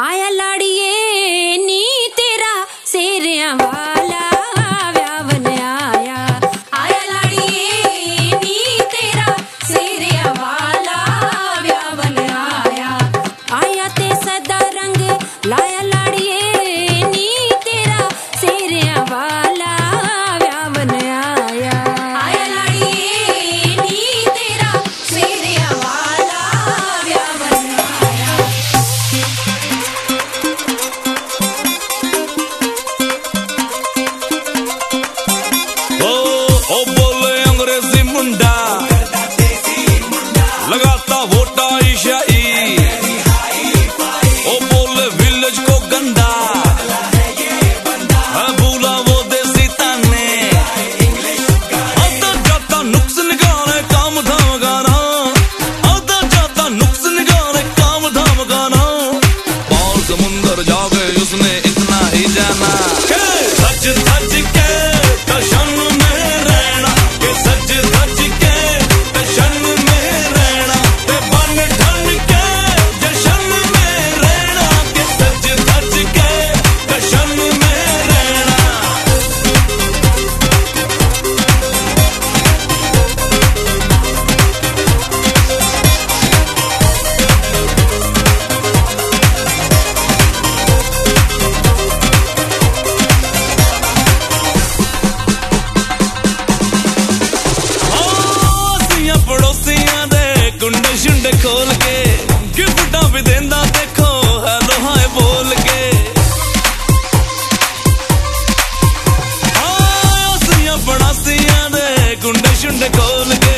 ಆಯಲಾಡಿ golden, golden.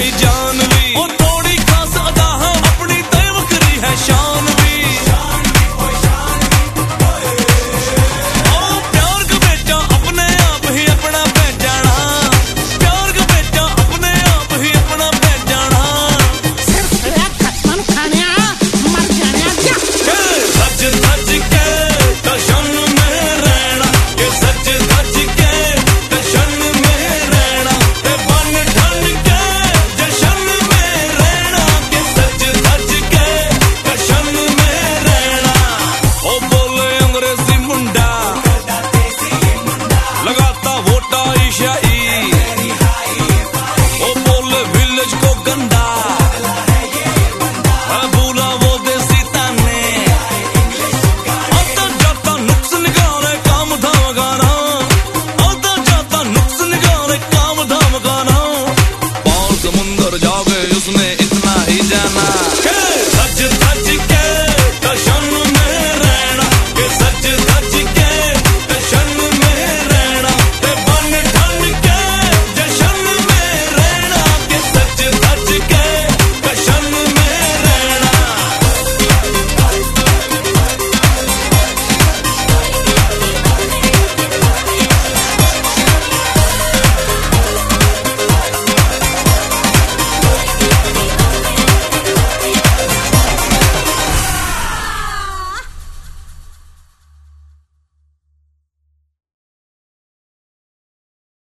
ਕੋਈ ਜਾਨ ਵੀ। ਉਹ ਥੋੜੀ ਖਾਸ ਅਦਾ ਆਪਣੀ ਤੇ ਵੱਖਰੀ ਹੈ ਸ਼ਾਨ। உண்டா